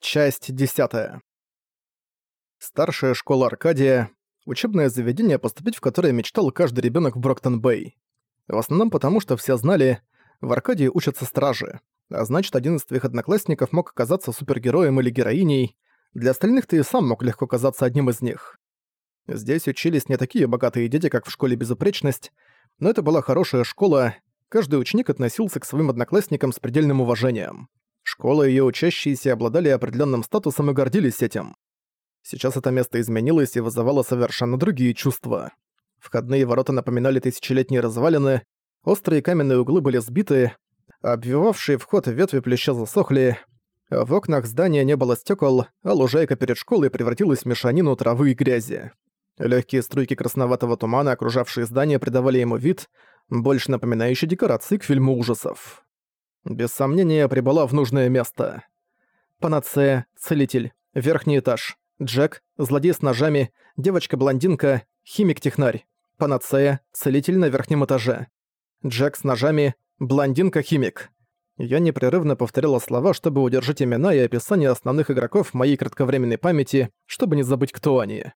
Часть 10. Старшая школа Аркадия – учебное заведение, поступить в которое мечтал каждый ребенок в Броктон-Бэй. В основном потому, что все знали, в Аркадии учатся стражи, а значит, один из твоих одноклассников мог оказаться супергероем или героиней, для остальных ты и сам мог легко казаться одним из них. Здесь учились не такие богатые дети, как в школе Безупречность, но это была хорошая школа, каждый ученик относился к своим одноклассникам с предельным уважением. Школа и её учащиеся обладали определенным статусом и гордились этим. Сейчас это место изменилось и вызывало совершенно другие чувства. Входные ворота напоминали тысячелетние развалины, острые каменные углы были сбиты, обвивавшие вход ветви плюща засохли, в окнах здания не было стекол, а лужайка перед школой превратилась в мешанину травы и грязи. Легкие струйки красноватого тумана, окружавшие здание, придавали ему вид, больше напоминающий декорации к фильму ужасов. Без сомнения, прибыла в нужное место. Панацея, целитель, верхний этаж, Джек, злодей с ножами, девочка-блондинка, химик-технарь. Панацея, целитель на верхнем этаже. Джек с ножами, блондинка-химик. Я непрерывно повторяла слова, чтобы удержать имена и описание основных игроков в моей кратковременной памяти, чтобы не забыть, кто они.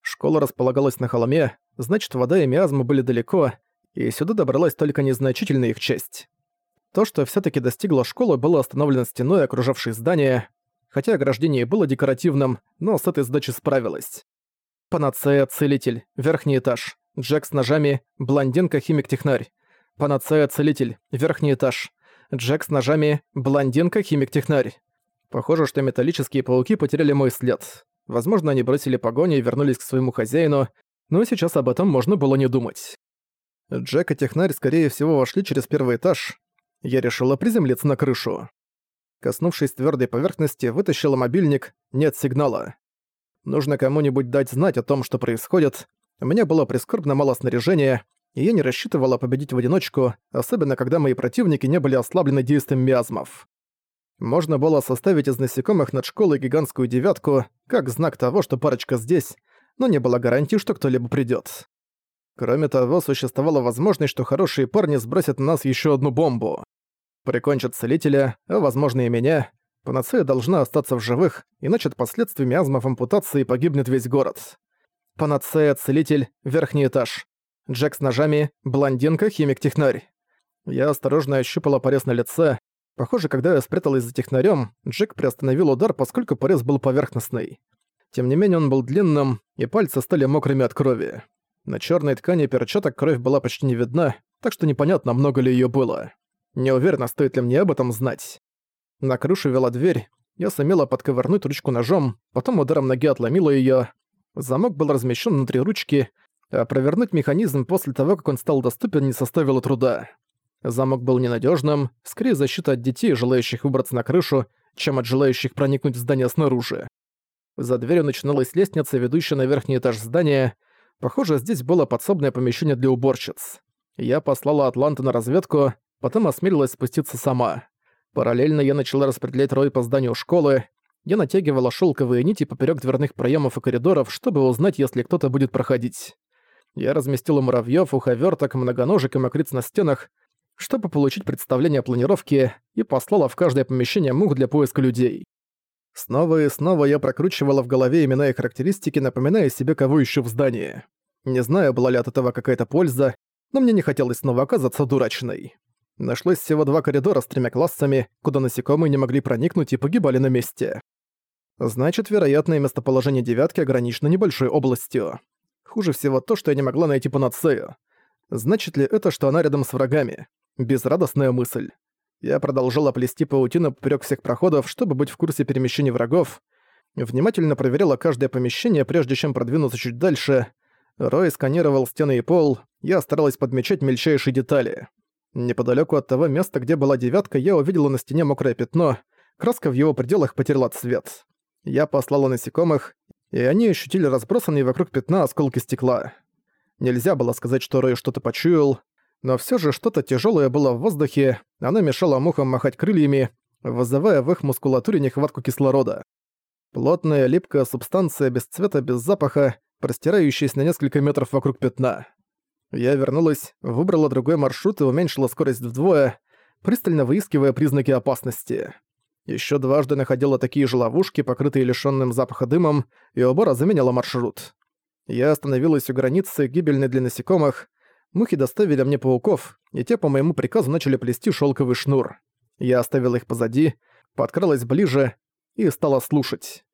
Школа располагалась на холме, значит, вода и миазмы были далеко, и сюда добралась только незначительная их часть. То, что все таки достигла школы, было остановлено стеной, окружавшей здание, хотя ограждение было декоративным, но с этой задачей справилась. Панацея, целитель, верхний этаж, Джек с ножами, блондинка, химик-технарь. Панацея, целитель, верхний этаж, Джек с ножами, блондинка, химик-технарь. Похоже, что металлические пауки потеряли мой след. Возможно, они бросили погоню и вернулись к своему хозяину, но сейчас об этом можно было не думать. Джек и технарь, скорее всего, вошли через первый этаж, я решила приземлиться на крышу. Коснувшись твердой поверхности, вытащила мобильник, нет сигнала. Нужно кому-нибудь дать знать о том, что происходит. У меня было прискорбно мало снаряжения, и я не рассчитывала победить в одиночку, особенно когда мои противники не были ослаблены действием миазмов. Можно было составить из насекомых над школой гигантскую девятку, как знак того, что парочка здесь, но не было гарантии, что кто-либо придёт. Кроме того, существовала возможность, что хорошие парни сбросят на нас еще одну бомбу. Прикончат целителя, а возможно и меня. Панацея должна остаться в живых, иначе от последствий миазмов ампутации погибнет весь город. Панацея, целитель, верхний этаж. Джек с ножами, блондинка, химик-технарь. Я осторожно ощупала порез на лице. Похоже, когда я спряталась за технарем, Джек приостановил удар, поскольку порез был поверхностный. Тем не менее он был длинным, и пальцы стали мокрыми от крови. На черной ткани перчаток кровь была почти не видна, так что непонятно, много ли ее было. Не уверена, стоит ли мне об этом знать. На крышу вела дверь, я сумела подковырнуть ручку ножом, потом ударом ноги отломила ее. Замок был размещен внутри ручки, а провернуть механизм после того, как он стал доступен, не составило труда. Замок был ненадежным, скорее защита от детей, желающих выбраться на крышу, чем от желающих проникнуть в здание снаружи. За дверью начиналась лестница, ведущая на верхний этаж здания, Похоже, здесь было подсобное помещение для уборщиц. Я послала Атланту на разведку, потом осмелилась спуститься сама. Параллельно я начала распределять рой по зданию школы. Я натягивала шелковые нити поперек дверных проемов и коридоров, чтобы узнать, если кто-то будет проходить. Я разместила муравьёв, уховерток, многоножек и мокриц на стенах, чтобы получить представление о планировке, и послала в каждое помещение мух для поиска людей. Снова и снова я прокручивала в голове имена и характеристики, напоминая себе, кого ищу в здании. Не знаю, была ли от этого какая-то польза, но мне не хотелось снова оказаться дурачной. Нашлось всего два коридора с тремя классами, куда насекомые не могли проникнуть и погибали на месте. Значит, вероятное местоположение девятки ограничено небольшой областью. Хуже всего то, что я не могла найти панацею. Значит ли это, что она рядом с врагами? Безрадостная мысль. Я продолжала плести паутину поперёк всех проходов, чтобы быть в курсе перемещений врагов. Внимательно проверяла каждое помещение, прежде чем продвинуться чуть дальше. Рой сканировал стены и пол, я старалась подмечать мельчайшие детали. Неподалёку от того места, где была девятка, я увидела на стене мокрое пятно, краска в его пределах потеряла цвет. Я послала насекомых, и они ощутили разбросанные вокруг пятна осколки стекла. Нельзя было сказать, что Рой что-то почуял, но все же что-то тяжелое было в воздухе, оно мешало мухам махать крыльями, вызывая в их мускулатуре нехватку кислорода. Плотная, липкая субстанция без цвета, без запаха, простирающаяся на несколько метров вокруг пятна. Я вернулась, выбрала другой маршрут и уменьшила скорость вдвое, пристально выискивая признаки опасности. Еще дважды находила такие же ловушки, покрытые лишённым запаха дымом, и оба раза меняла маршрут. Я остановилась у границы, гибельной для насекомых. Мухи доставили мне пауков, и те по моему приказу начали плести шелковый шнур. Я оставила их позади, подкралась ближе и стала слушать.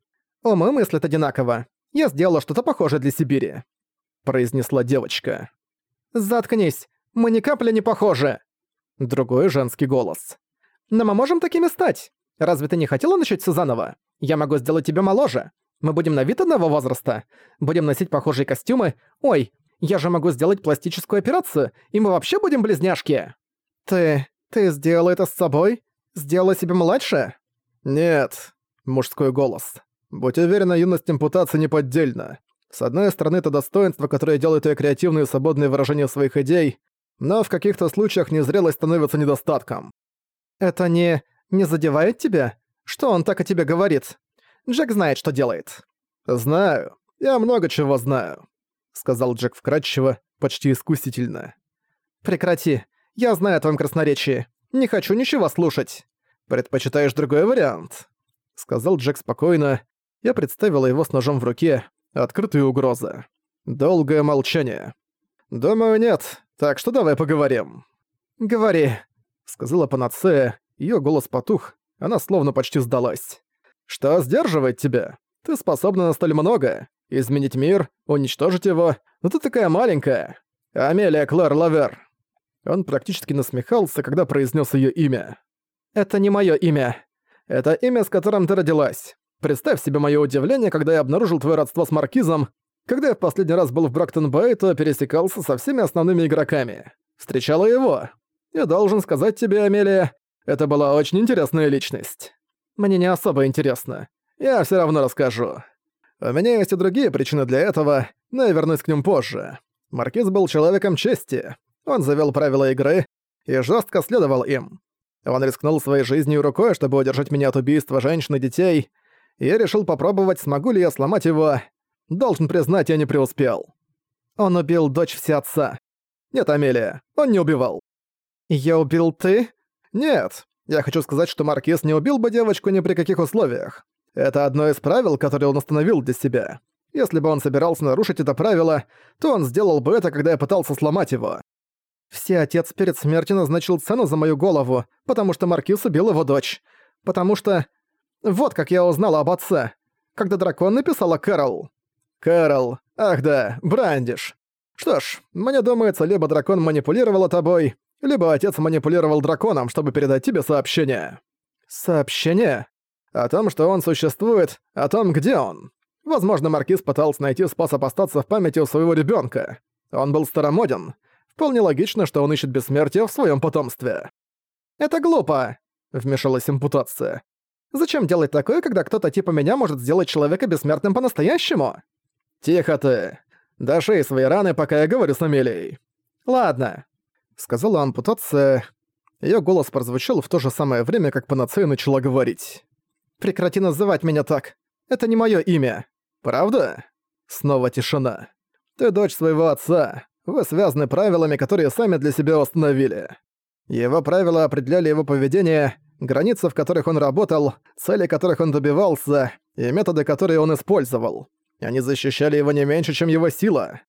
«О, мы мыслят одинаково. Я сделала что-то похожее для Сибири», — произнесла девочка. «Заткнись, мы ни капли не похожи!» Другой женский голос. «Но мы можем такими стать. Разве ты не хотела начать все заново? Я могу сделать тебя моложе. Мы будем на вид одного возраста. Будем носить похожие костюмы. Ой, я же могу сделать пластическую операцию, и мы вообще будем близняшки. Ты... ты сделала это с собой? Сделала себя младше? Нет. Мужской голос. Будь уверена, юность импутации неподдельна. С одной стороны, это достоинство, которое делает её креативные и свободные выражения своих идей, но в каких-то случаях незрелость становится недостатком. Это не не задевает тебя? Что он так о тебе говорит? Джек знает, что делает». «Знаю. Я много чего знаю», — сказал Джек вкратчиво, почти искусительно. «Прекрати. Я знаю о твоем красноречии. Не хочу ничего слушать. Предпочитаешь другой вариант?» — сказал Джек спокойно. Я представила его с ножом в руке. Открытая угроза. Долгое молчание. «Думаю, нет. Так что давай поговорим». «Говори», — сказала Панацея, Её голос потух, она словно почти сдалась. «Что сдерживает тебя? Ты способна на столь много. Изменить мир, уничтожить его, но ты такая маленькая. Амелия Клэр Лавер». Он практически насмехался, когда произнес её имя. «Это не моё имя. Это имя, с которым ты родилась. Представь себе моё удивление, когда я обнаружил твоё родство с Маркизом. Когда я в последний раз был в Брактон-Бэй, то пересекался со всеми основными игроками. Встречала его. Я должен сказать тебе, Амелия, это была очень интересная личность. Мне не особо интересно. Я все равно расскажу. У меня есть и другие причины для этого, но я вернусь к ним позже. Маркиз был человеком чести. Он завел правила игры и жестко следовал им. Он рискнул своей жизнью рукой, чтобы удержать меня от убийства женщин и детей, и я решил попробовать, смогу ли я сломать его. Должен признать, я не преуспел. Он убил дочь всеотца. Нет, Амелия, он не убивал. «Я убил ты?» «Нет, я хочу сказать, что Маркиз не убил бы девочку ни при каких условиях. Это одно из правил, которые он установил для себя. Если бы он собирался нарушить это правило, то он сделал бы это, когда я пытался сломать его. Все отец перед смертью назначил цену за мою голову, потому что Маркиз убил его дочь. Потому что... Вот как я узнала об отце. Когда дракон написала Кэрол. Кэрол. Ах да, Брандиш. Что ж, мне думается, либо дракон манипулировал тобой, либо отец манипулировал драконом, чтобы передать тебе сообщение. Сообщение? О том, что он существует, о том, где он. Возможно, Маркиз пытался найти способ остаться в памяти у своего ребенка. Он был старомоден. Вполне логично, что он ищет бессмертие в своем потомстве. «Это глупо», — вмешалась импутация. «Зачем делать такое, когда кто-то типа меня может сделать человека бессмертным по-настоящему?» «Тихо ты. Дошей свои раны, пока я говорю с Амелией». «Ладно сказала ампутация. Её голос прозвучал в то же самое время, как панацея начала говорить. «Прекрати называть меня так. Это не моё имя. Правда?» Снова тишина. «Ты дочь своего отца. Вы связаны правилами, которые сами для себя установили. Его правила определяли его поведение, границы, в которых он работал, цели которых он добивался, и методы, которые он использовал. Они защищали его не меньше, чем его сила.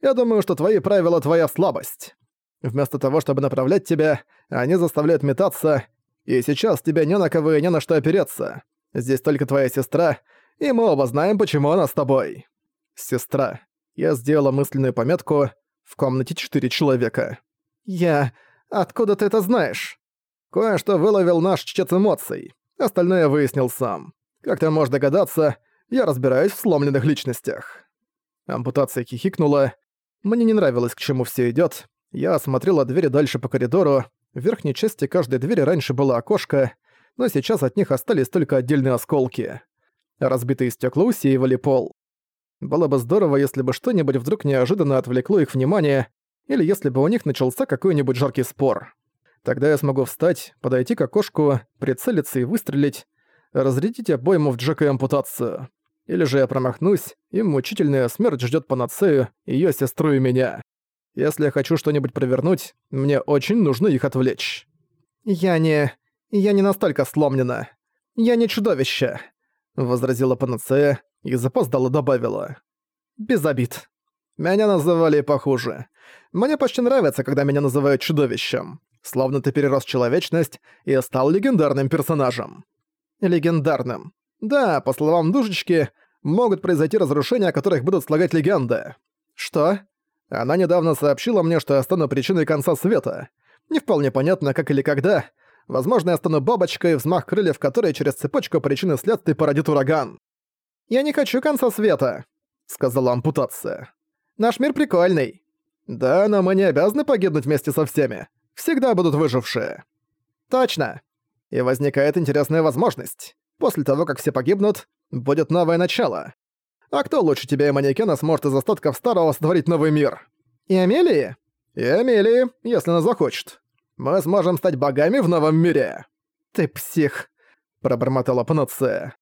Я думаю, что твои правила — твоя слабость. Вместо того, чтобы направлять тебя, они заставляют метаться, и сейчас тебя не на кого и не на что опереться. Здесь только твоя сестра, и мы оба знаем, почему она с тобой. Сестра. Я сделала мысленную пометку «В комнате четыре человека». Я... Откуда ты это знаешь? Кое-что выловил наш чтец эмоций. Остальное выяснил сам. Как ты можешь догадаться, я разбираюсь в сломленных личностях. Ампутация хихикнула. Мне не нравилось, к чему все идет. Я осмотрела двери дальше по коридору. В верхней части каждой двери раньше было окошко, но сейчас от них остались только отдельные осколки. Разбитые стекла усеивали пол. Было бы здорово, если бы что-нибудь вдруг неожиданно отвлекло их внимание, или если бы у них начался какой-нибудь жаркий спор. Тогда я смогу встать, подойти к окошку, прицелиться и выстрелить, разрядить обойму в Джека и ампутацию. Или же я промахнусь, и мучительная смерть ждет панацею, ее сестру и меня. Если я хочу что-нибудь провернуть, мне очень нужно их отвлечь. Я не... я не настолько сломлена. «Я не чудовище», — возразила Панацея и запоздала добавила. «Без обид. Меня называли похуже. Мне почти нравится, когда меня называют чудовищем. Словно ты перерос человечность и стал легендарным персонажем». «Легендарным. Да, по словам Душечки, могут произойти разрушения, о которых будут слагать легенды. Что? Она недавно сообщила мне, что я стану причиной конца света. Не вполне понятно, как или когда. Возможно, я стану бабочкой, взмах крыльев которой через цепочку причины следствий породит ураган. «Я не хочу конца света», — сказала ампутация. «Наш мир прикольный». «Да, но мы не обязаны погибнуть вместе со всеми. Всегда будут выжившие». «Точно. И возникает интересная возможность. После того, как все погибнут, будет новое начало. А кто лучше тебя и манекена сможет из остатков старого сотворить новый мир? И Амелии? И Амелии, если она захочет. Мы сможем стать богами в новом мире. Ты псих, пробормотала Панацея.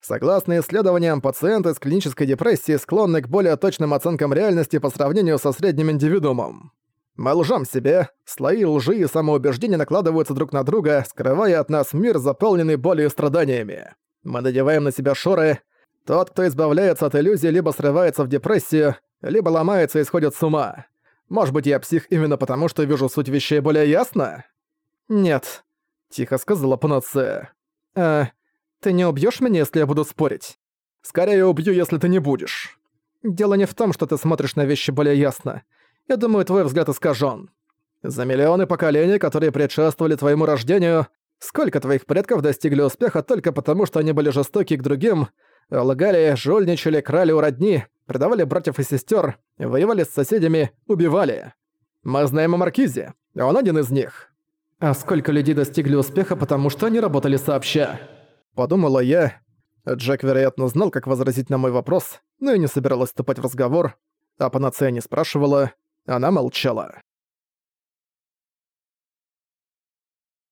Согласно исследованиям, пациенты с клинической депрессией склонны к более точным оценкам реальности по сравнению со средним индивидуумом. Мы лжем себе, слои лжи и самоубеждения накладываются друг на друга, скрывая от нас мир, заполненный болью и страданиями. Мы надеваем на себя шоры. Тот, кто избавляется от иллюзий, либо срывается в депрессию, либо ломается и сходит с ума. Может быть, я псих именно потому, что вижу суть вещей более ясно? Нет, тихо сказала Панацея. Э, ты не убьёшь меня, если я буду спорить? Скорее убью, если ты не будешь. Дело не в том, что ты смотришь на вещи более ясно. Я думаю, твой взгляд искажен. За миллионы поколений, которые предшествовали твоему рождению, сколько твоих предков достигли успеха только потому, что они были жестоки к другим, лгали, жульничали, крали у родни, предавали братьев и сестер, воевали с соседями, убивали. Мы знаем о Маркизе, он один из них. А сколько людей достигли успеха, потому что они работали сообща? Подумала я. Джек, вероятно, знал, как возразить на мой вопрос, но и не собиралась вступать в разговор, а панацея не спрашивала, она молчала.